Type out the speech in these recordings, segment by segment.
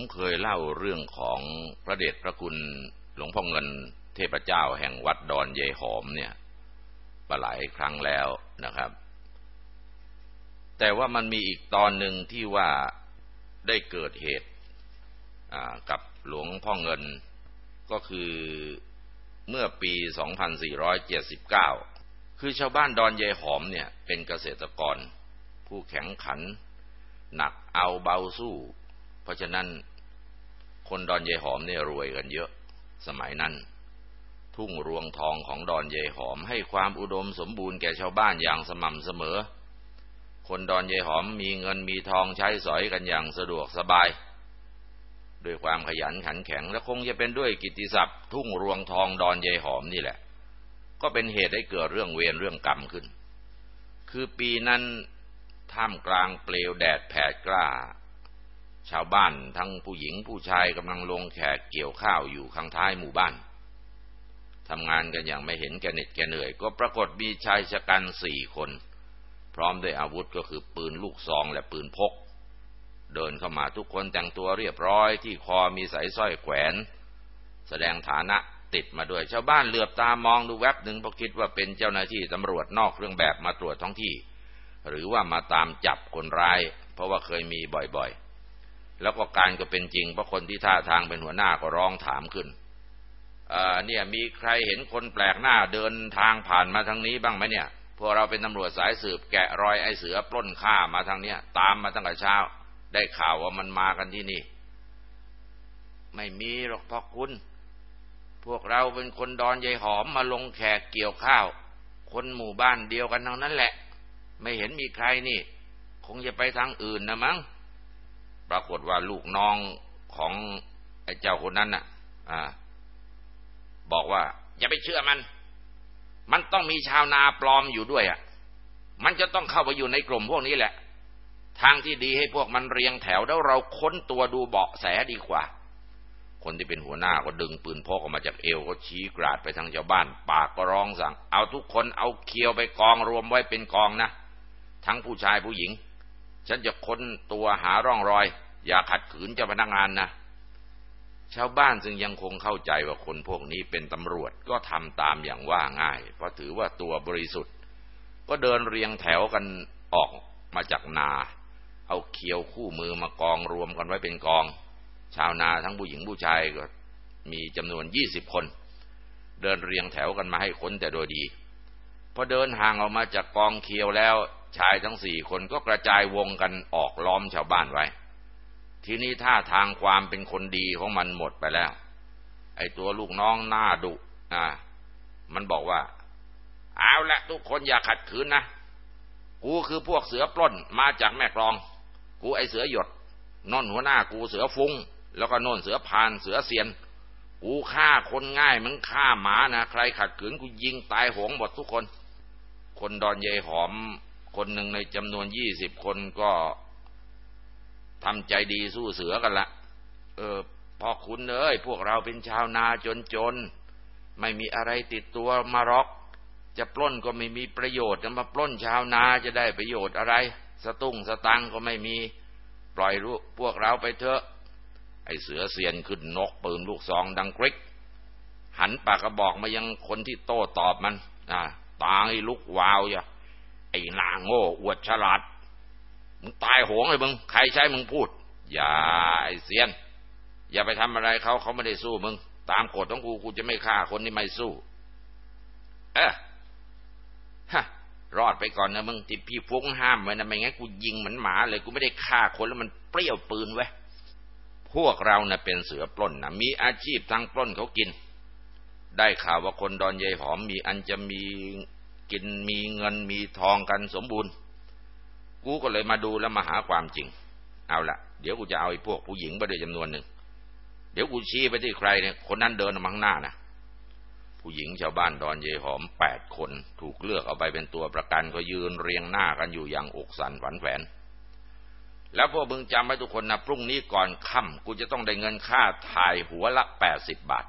ผมเคยเล่าเรื่องของพระเดชพระคุณหลวงพ่อเงินเทพเจ้าแห่งวัดดอนเยหอมเนี่ยมาหลายครั้งแล้วนะครับ แต่ว่ามันมีอีกตอนหนึ่งที่ว่าได้เกิดเหตุกับหลวงพ่อเงินก็คือเมื่อปี 2479 คือชาวบ้านดอนเยหอมเนี่ยเป็นเกษตรกร ผู้แข็งขัน หนักเอาเบาสู้ เพราะฉะนั้น คนดอนเยหอมเนี่ยรวยกันเยอะ สมัยนั้น ทุ่งรวงทองของดอนเยหอมให้ความอุดมสมบูรณ์แก่ชาวบ้านอย่างสม่ำเสมอ คนดอนเยหอมมีเงินมีทองใช้สอยกันอย่างสะดวกสบาย ด้วยความขยันขันแข็งและคงจะเป็นด้วยกิตติศัพท์ ทุ่งรวงทองดอนยายหอมนี่แหละ ก็เป็นเหตุให้เกิดเรื่องเวรเรื่องกรรมขึ้น คือปีนั้นท่ามกลางเปลวแดดแผดกล้า ชาวบ้านทั้งผู้หญิงผู้ชายกำลังลงแขกเกี่ยวข้าวอยู่ข้างท้ายหมู่บ้านทำงานกันอย่างไม่เห็นแกเหน็ดแกเหนื่อย ก็ปรากฏมีชายชะกันสี่คน พร้อมด้วยอาวุธก็คือปืนลูกซองและปืนพก เดินเข้ามาทุกคนแต่งตัวเรียบร้อยที่คอมีสายสร้อยแขวน แสดงฐานะติดมาด้วยชาวบ้านเหลือบตามองดูแวบหนึ่งเพราะคิดว่าเป็นเจ้าหน้าที่ตำรวจนอกเครื่องแบบมาตรวจท้องที่ หรือว่ามาตามจับคนร้าย เพราะว่าเคยมีบ่อยๆ แล้วก็การก็เป็นจริงเพราะคนที่ท่าทางเป็นหัวหน้าก็ร้องถามขึ้นเนี่ยมีใครเห็นคนแปลกหน้าเดินทางผ่านมาทางนี้บ้างไหมเนี่ยพวกเราเป็นตำรวจสายสืบแกะรอยไอ้เสือปล้นฆ่ามาทางเนี้ย ตามมาตั้งแต่เช้า ได้ข่าวว่ามันมากันที่นี่ ไม่มีหรอกพ่อคุณ พวกเราเป็นคนดอนยายหอมมาลงแขกเกี่ยวข้าว คนหมู่บ้านเดียวกันทั้งนั้นแหละ ไม่เห็นมีใครนี่ คงจะไปทางอื่นนะมั้ง ปรากฏว่าลูกน้องของไอ้เจ้าคนนั้นน่ะอ่าบอกว่า อย่าไปเชื่อมัน มันต้องมีชาวนาปลอมอยู่ด้วยอะ มันจะต้องเข้าไปอยู่ในกลุ่มพวกนี้แหละ ทางที่ดีให้พวกมันเรียงแถวแล้วเราค้นตัวดูเบาะแสดีกว่า คนที่เป็นหัวหน้าก็ดึงปืนพกออกมาจากเอวก็ชี้กราดไปทางชาวบ้าน ปากก็ร้องสั่ง เอาทุกคนเอาเคียวไปกองรวมไว้เป็นกองนะ ทั้งผู้ชายผู้หญิง ฉันจะค้นตัวหาร่องรอย อย่าขัดขืนเจ้าพนักงานนะ ชาวบ้านซึ่งยังคงเข้าใจว่าคนพวกนี้เป็นตำรวจก็ทำตามอย่างว่าง่าย เพราะถือว่าตัวบริสุทธิ์ ก็เดินเรียงแถวกันออกมาจากนา เอาเคียวคู่มือมากองรวมกันไว้เป็นกอง ชาวนาทั้งผู้หญิงผู้ชายก็มีจำนวนยี่สิบคน เดินเรียงแถวกันมาให้ค้นแต่โดยดีพอเดินห่างออกมาจากกองเคียวแล้ว ชายทั้งสี่คนก็กระจายวงกันออกล้อมชาวบ้านไว้ ทีนี้ท่าทางความเป็นคนดีของมันหมดไปแล้ว ไอ้ตัวลูกน้องหน้าดุอ่ามันบอกว่า เอาละทุกคนอย่าขัดขืนนะ กูคือพวกเสือปล้นมาจากแม่กลอง กูไอเสือหยดนอนหัวหน้ากูเสือฟุงแล้วก็นนเสือพานเสือเสียน กูฆ่าคนง่ายมึงฆ่าหมานะ ใครขัดขืนกูยิงตายหงหมดทุกคน คนดอนเยหอม คนหนึ่งในจำนวนยี่สิบคนก็ทำใจดีสู้เสือกันละเออพอคุณเอ้ยพวกเราเป็นชาวนาจนจนไม่มีอะไรติดตัวมารอก จะปล้นก็ไม่มีประโยชน์จะมาปล้นชาวนาจะได้ประโยชน์อะไร สตุ้งสตังก็ไม่มีปล่อยรู้พวกเราไปเถอะ ไอเสือเสียนขึ้นนกปืนลูกซองดังกริก หันปากกระบอกมายังคนที่โต้ตอบมันอ่าตาไอ้ลุกวาวอย่า ไอ้นางโง่อวดฉลาด มึงตายโหงเลยมึง ใครใช้มึงพูด อย่าไอเสียน อย่าไปทำอะไรเขาเขาไม่ได้สู้มึง ตามกฎของกูกูจะไม่ฆ่าคนที่ไม่สู้ เออฮะรอดไปก่อนนะมึงที่พี่ฟุ้งห้ามไว้นะไม่งั้นกูยิงเหมือนหมาเลยกูไม่ได้ฆ่าคนแล้วมันเปรี้ยวปืนไว้พวกเรานะ่ะเป็นเสือปล้นนะมีอาชีพทางปล้นเขากิน ได้ข่าวว่าคนดอนเยหอมมีอันจะมี กินมีเงินมีทองกันสมบูรณ์ กูก็เลยมาดูแล้วมาหาความจริง เอาละเดี๋ยวกูจะเอาไอ้พวกผู้หญิงไปด้วยจำนวนหนึ่ง เดี๋ยวกูชี้ไปที่ใครเนี่ยคนนั้นเดินมาข้างหน้านะผู้หญิงชาวบ้านดอนเยหอมแปดคน ถูกเลือกเอาไปเป็นตัวประกันก็ยืนเรียงหน้ากันอยู่อย่างอกสันฝันแฝนแล้วพวกมึงจำไว้ทุกคนนะพรุ่งนี้ก่อนค่ำกูจะต้องได้เงินค่าถ่ายหัวละแปดสิบบาท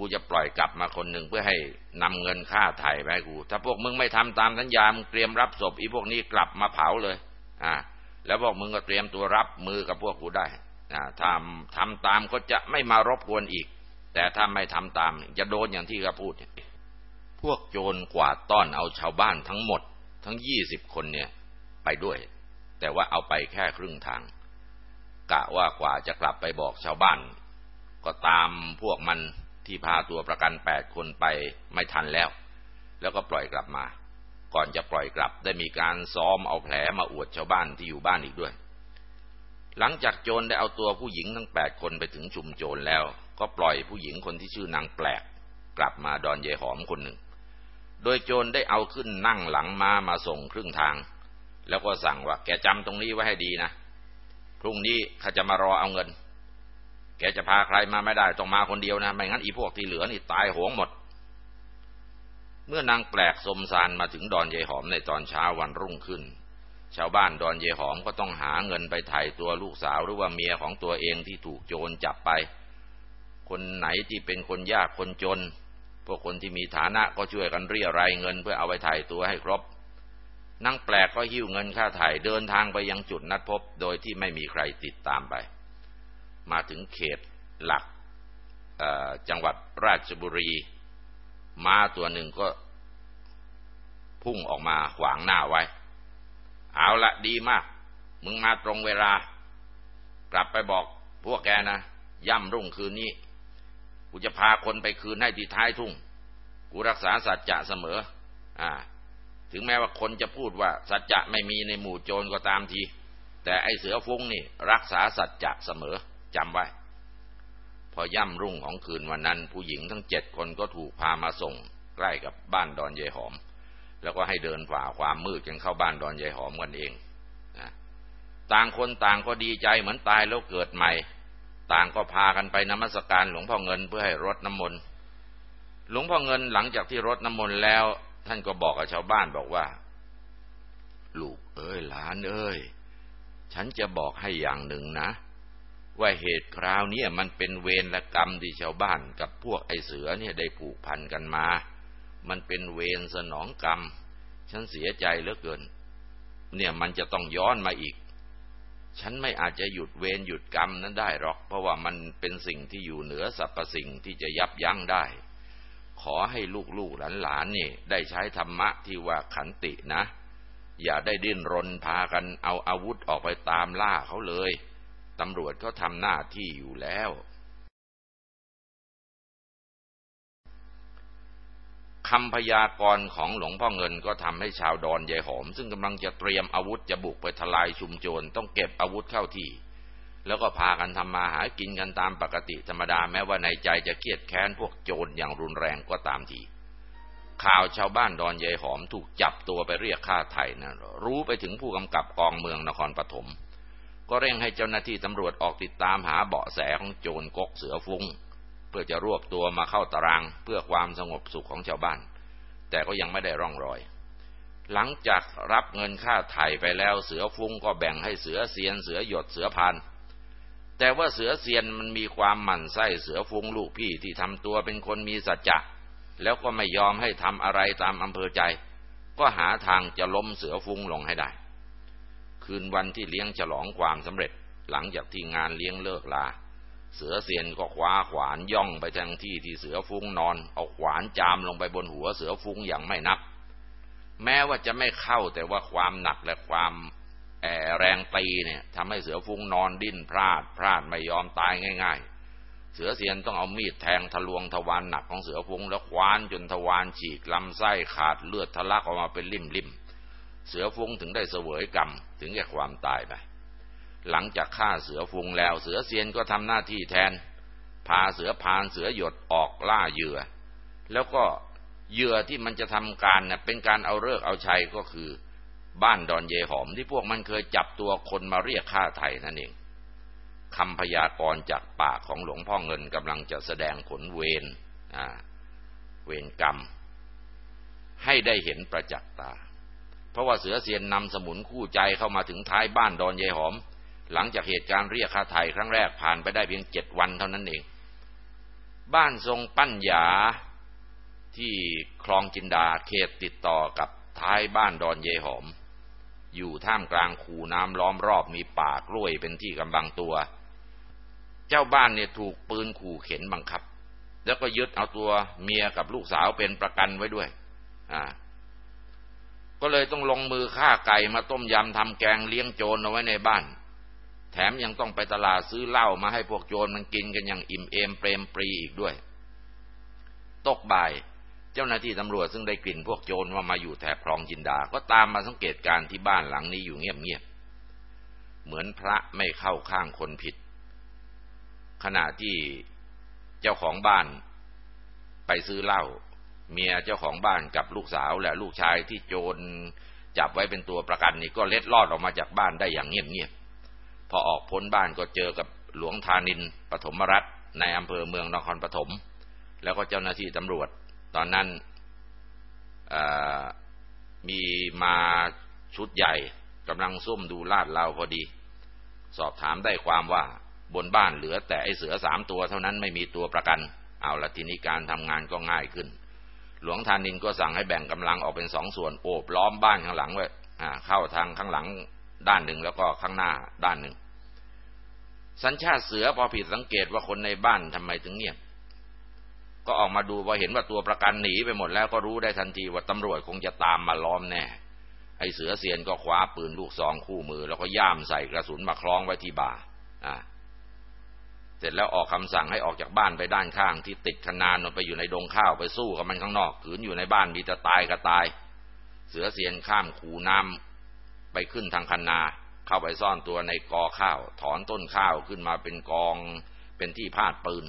กูจะปล่อยกลับมาคนหนึ่งเพื่อให้นำเงินค่าไถ่ไปกู ถ้าพวกมึงไม่ทำตามสัญญามึงเตรียมรับศพอีพวกนี้กลับมาเผาเลย อ่า แล้วพวกมึงก็เตรียมตัวรับมือกับพวกกูได้ถ้าทำตามก็จะไม่มารบกวนอีก แต่ถ้าไม่ทำตาม จะโดนอย่างที่เขาพูด พวกโจรกวาดต้อนเอาชาวบ้านทั้งหมด ทั้งยี่สิบคนเนี่ย ไปด้วย แต่ว่าเอาไปแค่ครึ่งทาง กะว่ากว่าจะกลับไปบอกชาวบ้าน ก็ตามพวกมัน ที่พาตัวประกันแปดคนไปไม่ทันแล้ว แล้วก็ปล่อยกลับมา ก่อนจะปล่อยกลับได้มีการซ้อมเอาแผลมาอวดชาวบ้านที่อยู่บ้านอีกด้วย หลังจากโจรได้เอาตัวผู้หญิงทั้งแปดคนไปถึงชุมโจรแล้ว ก็ปล่อยผู้หญิงคนที่ชื่อนางแปลก กลับมาดอนเยหอมคนหนึ่ง โดยโจรได้เอาขึ้นนั่งหลังมามาส่งครึ่งทาง แล้วก็สั่งว่าแกจำตรงนี้ไว้ให้ดีนะพรุ่งนี้ข้าจะมารอเอาเงิน กจะพาใครมาไม่ได้ต้องมาคนเดียวนะไม่งั้นอีพวกที่เหลือนี่ตายโหงหมด เมื่อนางแปลกสมสารมาถึงดอนเยหอมในตอนเช้าวันรุ่งขึ้น ชาวบ้านดอนเยหอมก็ต้องหาเงินไปไถ่ตัวลูกสาวหรือว่าเมียของตัวเองที่ถูกโจรจับไป คนไหนที่เป็นคนยากคนจน พวกคนที่มีฐานะก็ช่วยกันเรียรายเงินเพื่อเอาไปไถ่ตัวให้ครบนางแปลกก็หิ้วเงินค่าไถ่เดินทางไปยังจุดนัดพบ โดยที่ไม่มีใครติดตามไป มาถึงเขตหลักจังหวัดราชบุรี ม้าตัวหนึ่งก็พุ่งออกมาขวางหน้าไว้ เอาละดีมาก มึงมาตรงเวลา กลับไปบอกพวกแกนะ ย่ำรุ่งคืนนี้ กูจะพาคนไปคืนให้ที่ท้ายทุ่ง กูรักษาสัจจะเสมอ อ่า ถึงแม้ว่าคนจะพูดว่า สัจจะไม่มีในหมู่โจรก็ตามที แต่ไอเสือฟุ้งนี่ รักษาสัจจะเสมอ จำไว้ พอย่ำรุ่งของคืนวันนั้น ผู้หญิงทั้งเจ็ดคนก็ถูกพามาส่ง ใกล้กับบ้านดอนยายหอม แล้วก็ให้เดินฝ่าความมืดจนเข้าบ้านดอนยายหอมกันเองนะต่างคนต่างก็ดีใจเหมือนตายแล้วเกิดใหม่ ต่างก็พากันไปนมัสการหลวงพ่อเงินเพื่อให้รดน้ำมนต์หลวงพ่อเงินหลังจากที่รดน้ำมนต์แล้ว ท่านก็บอกกับชาวบ้านบอกว่า ลูกเอ้ยหลานเอ้ย ฉันจะบอกให้อย่างหนึ่งนะ ว่าเหตุคราวนี้มันเป็นเวรกรรมที่ชาวบ้านกับพวกไอเสือเนี่ยได้ผูกพันกันมา มันเป็นเวรสนองกรรม ฉันเสียใจเหลือเกิน เนี่ยมันจะต้องย้อนมาอีก ฉันไม่อาจจะหยุดเวรหยุดกรรมนั้นได้หรอก เพราะว่ามันเป็นสิ่งที่อยู่เหนือสรรพสิ่งที่จะยับยั้งได้ ขอให้ลูกๆหลานๆนี่ได้ใช้ธรรมะที่ว่าขันตินะ อย่าได้ดิ้นรนพากันเอาอาวุธออกไปตามล่าเขาเลย ตำรวจเขาทำหน้าที่อยู่แล้ว คำพยากรณ์ของหลวงพ่อเงินก็ทำให้ชาวดอนยายหอม ซึ่งกำลังจะเตรียมอาวุธจะบุกไปทลายชุมโจรต้องเก็บอาวุธเข้าที่ แล้วก็พากันทำมาหากินกันตามปกติธรรมดาแม้ว่าในใจจะเครียดแค้นพวกโจรอย่างรุนแรงก็ตามทีข่าวชาวบ้านดอนยายหอมถูกจับตัวไปเรียกค่าไถ่นะรู้ไปถึงผู้กำกับกองเมืองนครปฐม ก็เร่งให้เจ้าหน้าที่ตำรวจออกติดตามหาเบาะแสของโจรกกเสือฟุงเพื่อจะรวบตัวมาเข้าตารางเพื่อความสงบสุขของชาวบ้าน แต่ก็ยังไม่ได้ร่องรอย หลังจากรับเงินค่าไถ่ไปแล้วเสือฟุงก็แบ่งให้เสือเซียนเสือหยดเสือพานแต่ว่าเสือเซียนมันมีความหมั่นไส้เสือฟุงลูกพี่ที่ทำตัวเป็นคนมีสัจจะแล้วก็ไม่ยอมให้ทำอะไรตามอำเภอใจ ก็หาทางจะล้มเสือฟุงลงให้ได้ คืนวันที่เลี้ยงฉลองความสำเร็จ หลังจากที่งานเลี้ยงเลิกลา เสือเสียนก็คว้าขวานย่องไปทางที่ที่เสือฟุ้งนอน เอาขวานจามลงไปบนหัวเสือฟุ้งอย่างไม่นับ แม้ว่าจะไม่เข้าแต่ว่าความหนักและความแอแรงตีเนี่ยทำให้เสือฟุ้งนอนดิ้นพลาดพลาดไม่ยอมตายง่าย ๆ เสือเสียนต้องเอามีดแทงทะลวงทวารหนักของเสือฟุ้งแล้วคว้านจนทวารฉีกลำไส้ขาดเลือดทะลักออกมาเป็นลิ่มๆ เสือฟุ้งถึงได้เสวยกรรมถึงแก่ความตายไปหลังจากฆ่าเสือฟุ้งแล้วเสือเซียนก็ทำหน้าที่แทน พาเสือพานเสือหยดออกล่าเหยื่อ แล้วก็เหยื่อที่มันจะทำการเน่ยเป็นการเอาเลิกเอาชัยก็คือ บ้านดอนเยหอมที่พวกมันเคยจับตัวคนมาเรียกค่าไถ่นั่นเองคำพยากรณ์จากปากของหลวงพ่อเงินกำลังจะแสดงผลเวรเวรกรรม ให้ได้เห็นประจักษ์ตา เพราะว่าเสือเสียนนำสมุนคู่ใจเข้ามาถึงท้ายบ้านดอนยายหอม หลังจากเหตุการณ์เรียกค่าไถ่ครั้งแรกผ่านไปได้เพียงเจ็ดวันเท่านั้นเอง บ้านทรงปั้นหยาที่คลองจินดาเขตติดต่อกับท้ายบ้านดอนเยหอม อยู่ท่ามกลางคูน้ำล้อมรอบมีป่ากล้วยเป็นที่กำบังตัว เจ้าบ้านเนี่ยถูกปืนขู่เข็นบังคับ แล้วก็ยึดเอาตัวเมียกับลูกสาวเป็นประกันไว้ด้วย อ่า ก็เลยต้องลงมือฆ่าไก่มาต้มยำทำแกงเลี้ยงโจรเอาไว้ในบ้าน แถมยังต้องไปตลาดซื้อเหล้ามาให้พวกโจรมันกินกันอย่างอิ่มเอมเปรมปรีอีกด้วย ตกบ่าย เจ้าหน้าที่ตำรวจซึ่งได้กลิ่นพวกโจรว่ามาอยู่แถบคลองจินดา ก็ตามมาสังเกตการที่บ้านหลังนี้อยู่เงียบๆเหมือนพระไม่เข้าข้างคนผิด ขณะที่เจ้าของบ้านไปซื้อเหล้า เมียเจ้าของบ้านกับลูกสาวและลูกชายที่โจรจับไว้เป็นตัวประกันนี่ก็เล็ดลอดออกมาจากบ้านได้อย่างเงียบๆพอออกพ้นบ้านก็เจอกับหลวงธานินปฐมรัตน์ในอำเภอเมืองนครปฐมแล้วก็เจ้าหน้าที่ตำรวจ ตอนนั้นมีมาชุดใหญ่กำลังซุ่มดูลาดเราพอดี สอบถามได้ความว่าบนบ้านเหลือแต่ไอเสือสามตัวเท่านั้นไม่มีตัวประกัน เอาละทีนี้การทำงานก็ง่ายขึ้น หลวงทานินก็สั่งให้แบ่งกำลังออกเป็นสองส่วนโอบล้อมบ้านข้างหลังไว้เข้าทางข้างหลังด้านหนึ่งแล้วก็ข้างหน้าด้านหนึ่ง สัญชาติเสือพอผิดสังเกตว่าคนในบ้านทำไมถึงเงียบ ก็ออกมาดูพอเห็นว่าตัวประกันหนีไปหมดแล้วก็รู้ได้ทันทีว่าตำรวจคงจะตามมาล้อมแน่ไอ้เสือเสียนก็คว้าปืนลูกซองคู่มือ แล้วก็ย่ามใส่กระสุนมาคล้องไว้ที่บ่าอ่า เสร็จแล้วออกคำสั่งให้ออกจากบ้านไปด้านข้าง ที่ติดคนานไปอยู่ในดงข้าวไปสู้กับมันข้างนอกขืนอยู่ในบ้านมีแต่ตายก็ตาย เสือเสียนข้ามคูน้ำไปขึ้นทางคันนา เข้าไปซ่อนตัวในกอข้าว ถอนต้นข้าวขึ้นมาเป็นกองเป็นที่พาดปืน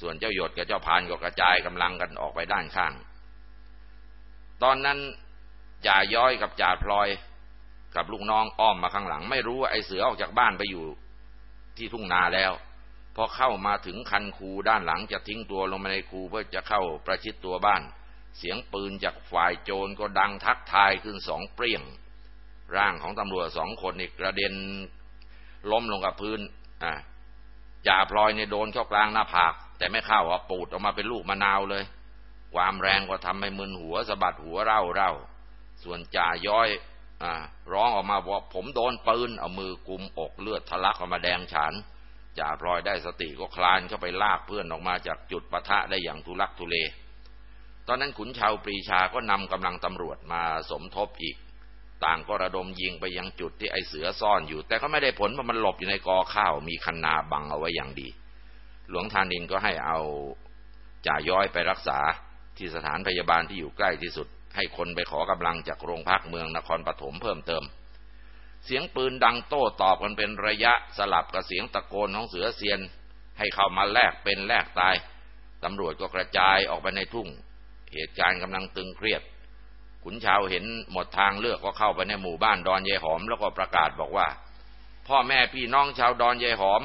ส่วนเจ้าหยดกับเจ้าพานก็กระจายกำลังกันออกไปด้านข้าง ตอนนั้นจ่าย้อยกับจ่าพลอย กับลูกน้องอ้อมมาข้างหลัง ไม่รู้ว่าไอ้เสือออกจากบ้านไปอยู่ที่ทุ่งนาแล้ว พอเข้ามาถึงคันคูด้านหลังจะทิ้งตัวลงมาในคูเพื่อจะเข้าประชิดตัวบ้าน เสียงปืนจากฝ่ายโจรก็ดังทักทายขึ้นสองเปรี้ยง ร่างของตำรวจสองคนนี่กระเด็นล้มลงกับพื้นอ่าจ่าพลอยเนี่ยโดนเข้ากลางหน้าผาก แต่ไม่เข้าอะปูดออกมาเป็นลูกมะนาวเลย ความแรงก็ทำให้มึนหัวสะบัดหัวเร่าเร่าส่วนจ่าย้อยอ่าร้องออกมาบอกผมโดนปืนเอามือกุมอกเลือดทะลักออกมาแดงฉาน จ่าพลอยได้สติก็คลานเข้าไปลากเพื่อนออกมาจากจุดปะทะได้อย่างทุลักทุเล ตอนนั้นขุนชาวปรีชาก็นำกำลังตำรวจมาสมทบอีก ต่างก็ระดมยิงไปยังจุดที่ไอเสือซ่อนอยู่ แต่ก็ไม่ได้ผลเพราะมันหลบอยู่ในกอข้าว มีคันนาบังเอาไว้อย่างดี หลวงทานินก็ให้เอาจ่าย้อยไปรักษาที่สถานพยาบาลที่อยู่ใกล้ที่สุด ให้คนไปขอกำลังจากโรงพักเมืองนครปฐมเพิ่มเติม เสียงปืนดังโต้ตอบกันเป็นระยะสลับกับเสียงตะโกนของเสือเซียน ให้เข้ามาแลกเป็นแลกตาย ตำรวจก็กระจายออกไปในทุ่ง เหตุการณ์กำลังตึงเครียด ขุนชาวเห็นหมดทางเลือกก็เข้าไปในหมู่บ้านดอนเยหอมแล้วก็ประกาศบอกว่า พ่อแม่พี่น้องชาวดอนเยหอม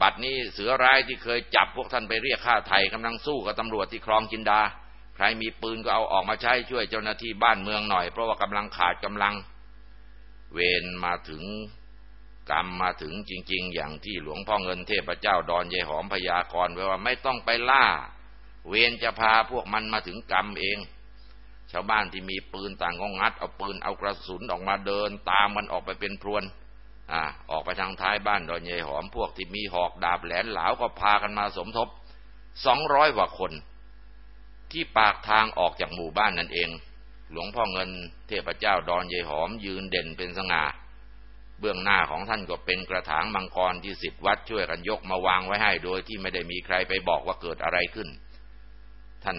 บัดนี้เสือร้ายที่เคยจับพวกท่านไปเรียกค่าไถ่กำลังสู้กับตำรวจที่คลองจินดา ใครมีปืนก็เอาออกมาใช้ช่วยเจ้าหน้าที่บ้านเมืองหน่อยเพราะว่ากำลังขาดกำลัง เวรมาถึงกรรมมาถึงจริง ๆ อย่างที่หลวงพ่อเงินเทพเจ้าดอนยายหอมพยากรณ์ไว้ว่าไม่ต้องไปล่า เวรจะพาพวกมันมาถึงกรรมเอง ชาวบ้านที่มีปืนต่างก็งัดเอาปืนเอากระสุนออกมาเดิน ตามมันออกไปเป็นพรวนอ่าออกไปทางท้ายบ้านดอนยายหอมพวกที่มีหอกดาบแหลนเหลาก็พากันมาสมทบสองร้อยกว่าคน ที่ปากทางออกจากหมู่บ้านนั่นเอง หลวงพ่อเงินเทพเจ้าดอนยายหอมยืนเด่นเป็นสง่า เบื้องหน้าของท่านก็เป็นกระถางมังกรที่สิทธิวัดช่วยกันยกมาวางไว้ให้ โดยที่ไม่ได้มีใครไปบอกว่าเกิดอะไรขึ้น ท่าน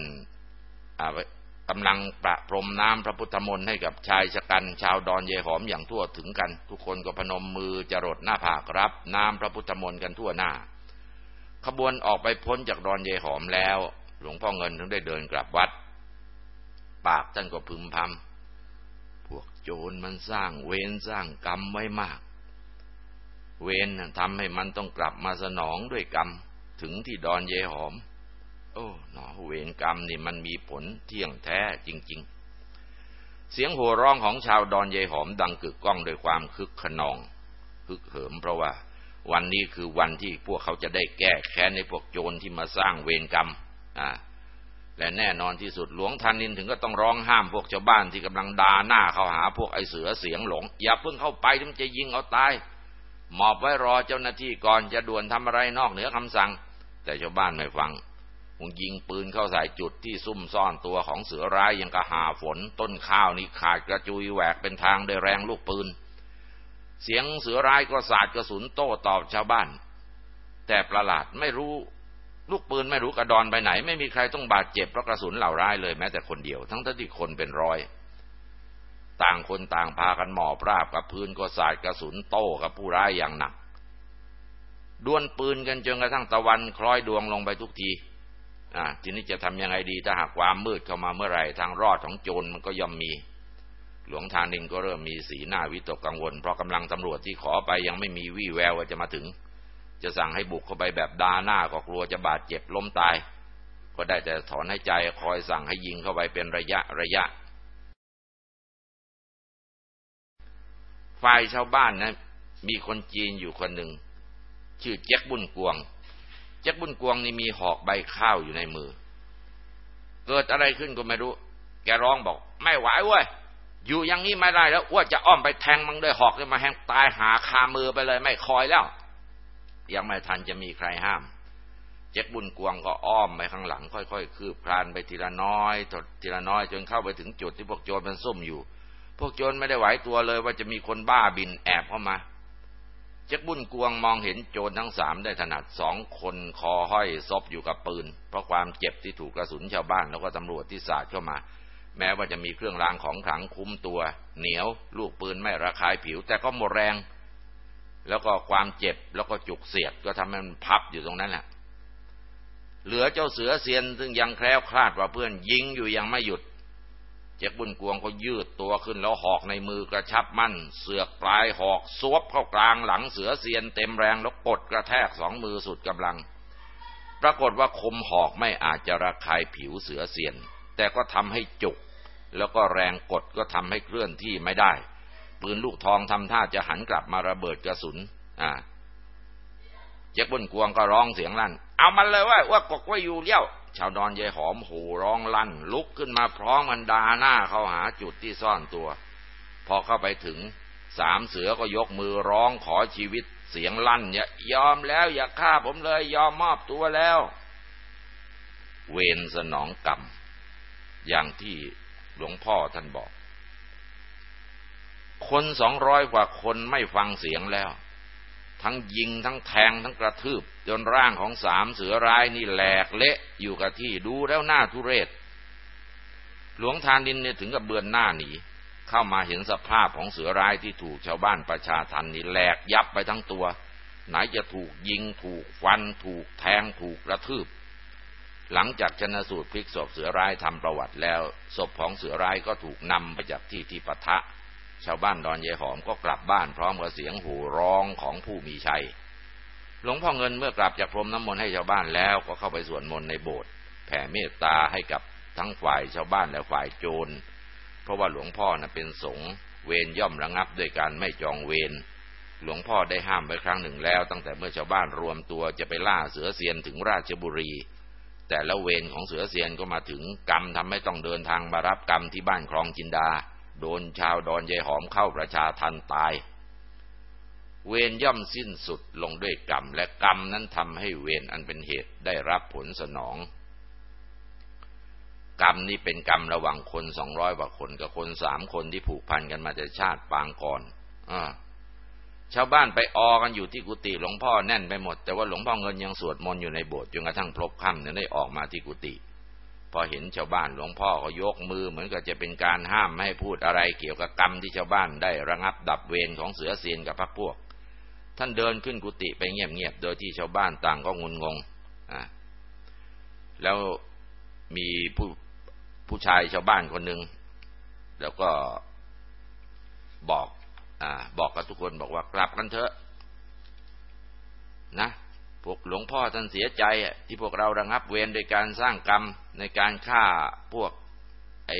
กำลังประพรมน้ำพระพุทธมนต์ให้กับชายชะกัน ชาวดอนเยหอมอย่างทั่วถึงกัน ทุกคนก็พนมมือจรดหน้าผากรับ น้ำพระพุทธมนต์กันทั่วหน้า ขบวนออกไปพ้นจากดอนเยหอมแล้ว หลวงพ่อเงินถึงได้เดินกลับวัด ปากท่านก็พึมพำพวกโจรมันสร้างเวรสร้างกรรมไว้มาก เวรทำให้มันต้องกลับมาสนองด้วยกรรม ถึงที่ดอนเยหอม โอ้หนอเวรกรรมนี่มันมีผลเที่ยงแท้จริง ๆ เสียงโห่ร้องของชาวดอนเยหอมดังกึกก้องด้วยความคึกขนองคึกเหิมเพราะว่าวันนี้คือวันที่พวกเขาจะได้แก้แค้นในพวกโจรที่มาสร้างเวรกรรม อ่า และแน่นอนที่สุดหลวงทานินถึงก็ต้องร้องห้ามพวกชาวบ้านที่กำลังดาหน้าเข้าหาพวกไอเสือเสียงหลง อย่าเพิ่งเข้าไปมันจะยิงเอาตายหมอบไว้รอเจ้าหน้าที่ก่อนจะด่วนทำอะไรนอกเหนือคำสั่ง แต่ชาวบ้านไม่ฟังคงยิงปืนเข้าใส่จุดที่ซุ่มซ่อนตัวของเสือร้ายยังกระหาฝนต้นข้าวนี่ขาดกระจุยแหวกเป็นทางด้วยแรงลูกปืน เสียงเสือร้ายก็สาดกระสุนโต้ตอบชาวบ้าน แต่ประหลาดไม่รู้ ลูกปืนไม่รู้กระดอนไปไหน ไม่มีใครต้องบาดเจ็บเพราะกระสุนเหล่าร้ายเลยแม้แต่คนเดียว ทั้งที่คนเป็นร้อย ต่างคนต่างพากันหมอบราบกับพื้นก็สาดกระสุนโต้กับผู้ร้ายอย่างหนักดวลปืนกันจนกระทั่งตะวันคล้อยดวงลงไปทุกทีอ่าทีนี้จะทำยังไงดีถ้าหากความมืดเข้ามาเมื่อไหร่ทางรอดของโจรมันก็ย่อมมี หลวงทานินก็เริ่มมีสีหน้าวิตกกังวล เพราะกำลังตำรวจที่ขอไปยังไม่มีวี่แววว่าจะมาถึง จะสั่งให้บุกเข้าไปแบบดาหน้าก็กลัวจะบาดเจ็บล้มตาย ก็ได้แต่ถอนให้ใจคอยสั่งให้ยิงเข้าไปเป็นระยะระยะ ฝ่ายชาวบ้านนะมีคนจีนอยู่คนหนึ่ง ชื่อเจ๊กบุญกวงจ๊กบุญกวงนี่มีหอกใบข้าวอยู่ในมือ เกิดอะไรขึ้นก็ไม่รู้ แกร้องบอก ไม่ไหวเว้ยอยู่อย่างนี้ไม่ได้แล้วว่าจะอ้อมไปแทงมังด้วยหอกจะมาแหงตายหาคามือไปเลยไม่คอยแล้ว ยังไม่ทันจะมีใครห้าม เจ๊กบุญกวงก็อ้อมไปข้างหลัง ค่อยๆคืบคลานไปทีละน้อยทีละน้อยจนเข้าไปถึงจุดที่พวกโจรมันซุ่มอยู่ พวกโจรไม่ได้ไหวตัวเลยว่าจะมีคนบ้าบินแอบเข้ามาเจ๊กบุญกวงมองเห็นโจรทั้งสามได้ถนัดสองคนคอห้อยซบอยู่กับปืน เพราะความเจ็บที่ถูกกระสุนชาวบ้านแล้วก็ตำรวจที่สาดเข้ามา แม้ว่าจะมีเครื่องรางของขลังคุ้มตัว เหนียว ลูกปืนไม่ระคายผิว แต่ก็หมดแรง แล้วก็ความเจ็บแล้วก็จุกเสียดก็ทำให้มันพับอยู่ตรงนั้นแหละเหลือเจ้าเสือเซียนซึ่งยังแคล้วคลาดว่าเพื่อนยิงอยู่ยังไม่หยุด เจ๊กบุญกวงก็ยืดตัวขึ้นแล้วหอกในมือกระชับมั่น เสือกปลายหอกซวบเข้ากลางหลังเสือเซียนเต็มแรงแล้วกดกระแทกสองมือสุดกำลัง ปรากฏว่าคมหอกไม่อาจจะระคายผิวเสือเซียน แต่ก็ทำให้จุก แล้วก็แรงกดก็ทำให้เคลื่อนที่ไม่ได้ ปืนลูกทองทำท่าจะหันกลับมาระเบิดกระสุน อ่าเจ๊กบุญกวงก็ร้องเสียงลั่น เอามันเลยว่าว่ากกไว้อยู่เลี้ยว ชาวดอนยายหอมโห่ร้องลั่น ลุกขึ้นมาพร้อมมันดาหน้าเข้าหาจุดที่ซ่อนตัว พอเข้าไปถึงสามเสือก็ยกมือร้องขอชีวิตเสียงลั่นเนี่ยยอมแล้วอย่าฆ่าผมเลย ยอมมอบตัวแล้ว เวนสนองกรรม อย่างที่หลวงพ่อท่านบอก คนสองร้อยกว่าคนไม่ฟังเสียงแล้ว ทั้งยิงทั้งแทงทั้งกระทืบ จนร่างของสามเสือร้ายนี่แหลกเละอยู่กับที่ดูแล้วหน้าทุเรศ หลวงทานดินเนี่ยถึงกับเบือนหน้าหนีเข้ามาเห็นสภาพของเสือร้ายที่ถูกชาวบ้านประชาทันนี่แหลกยับไปทั้งตัว ไหนจะถูกยิงถูกฟัน ถูกแทงถูกกระทืบ หลังจากชนสูตรพลิกศพเสือร้ายทำประวัติแล้วศพของเสือร้ายก็ถูกนำไปจากที่ที่ปะทะ ชาวบ้านดอนเยหอมก็กลับบ้านพร้อมกับเสียงหูร้องของผู้มีชัย หลวงพ่อเงินเมื่อกลับจากพรมน้ำมนต์ให้ชาวบ้านแล้วก็เข้าไปสวดมนต์ในโบสถ์แผ่เมตตาให้กับทั้งฝ่ายชาวบ้านและฝ่ายโจร เพราะว่าหลวงพ่อนะ่ะเป็นสงฆ์เวรย่อมระงับด้วยการไม่จองเวร หลวงพ่อได้ห้ามไว้ครั้งหนึ่งแล้ว ตั้งแต่เมื่อชาวบ้านรวมตัวจะไปล่าเสือเซียนถึงราชบุรี แต่แล้วเวรของเสือเซียนก็มาถึงกรรมทำให้ต้องเดินทางมารับกรรมที่บ้านคลองจินดา โดนชาวดอนยายหอมเข้าประชาทันตาย เวรย่อมสิ้นสุดลงด้วยกรรม และกรรมนั้นทำให้เวรอันเป็นเหตุได้รับผลสนอง กรรมนี้เป็นกรรมระหว่างคนสองร้อยกว่าคนกับคนสามคนที่ผูกพันกันมาแต่ชาติปางก่อนอชาวบ้านไปออกันอยู่ที่กุฏิหลวงพ่อแน่นไปหมด แต่ว่าหลวงพ่อเงินยังสวดมนต์อยู่ในโบสถ์จนกระทั่งพลบค่ำเนี่ยได้ออกมาที่กุฏิ พอเห็นชาวบ้านหลวงพ่อก็ยกมือเหมือนกับจะเป็นการห้ามไม่ให้พูดอะไรเกี่ยวกับกรรมที่ชาวบ้านได้ระงับดับเวรของเสือเซียนกับพรรคพวก ท่านเดินขึ้นกุฏิไปเงียบๆโดยที่ชาวบ้านต่างก็งุนงงอ่าแล้วมีผู้ผู้ชายชาวบ้านคนหนึ่งแล้วก็บอกอบอกกับทุกคนบอกว่ากลับกันเถอะนะ พวกหลวงพ่อท่านเสียใจที่พวกเราระงับเวรโดยการสร้างกรรมในการฆ่าพวกไอ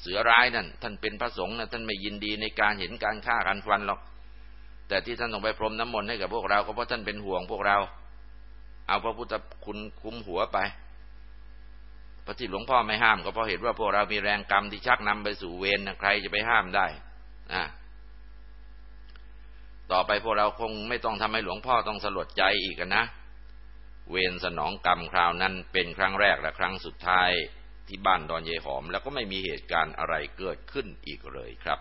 เสือร้ายนั่น ท่านเป็นพระสงฆ์นะท่านไม่ยินดีในการเห็นการฆ่ากันฟันหรอก แต่ที่ท่านต้องไปพรมน้ำมนต์ให้กับพวกเราก็เพราะท่านเป็นห่วงพวกเรา เอาพระพุทธคุณคุ้มหัวไปพระที่หลวงพ่อไม่ห้ามก็เพราะเหตุว่าพวกเรามีแรงกรรมที่ชักนำไปสู่เวรนะใครจะไปห้ามได้นะต่อไปพวกเราคงไม่ต้องทำให้หลวงพ่อต้องสลดใจอีกนะ เวรสนองกรรมคราวนั้นเป็นครั้งแรกและครั้งสุดท้ายที่บ้านดอนเยหอม แล้วก็ไม่มีเหตุการณ์อะไรเกิดขึ้นอีกเลยครับ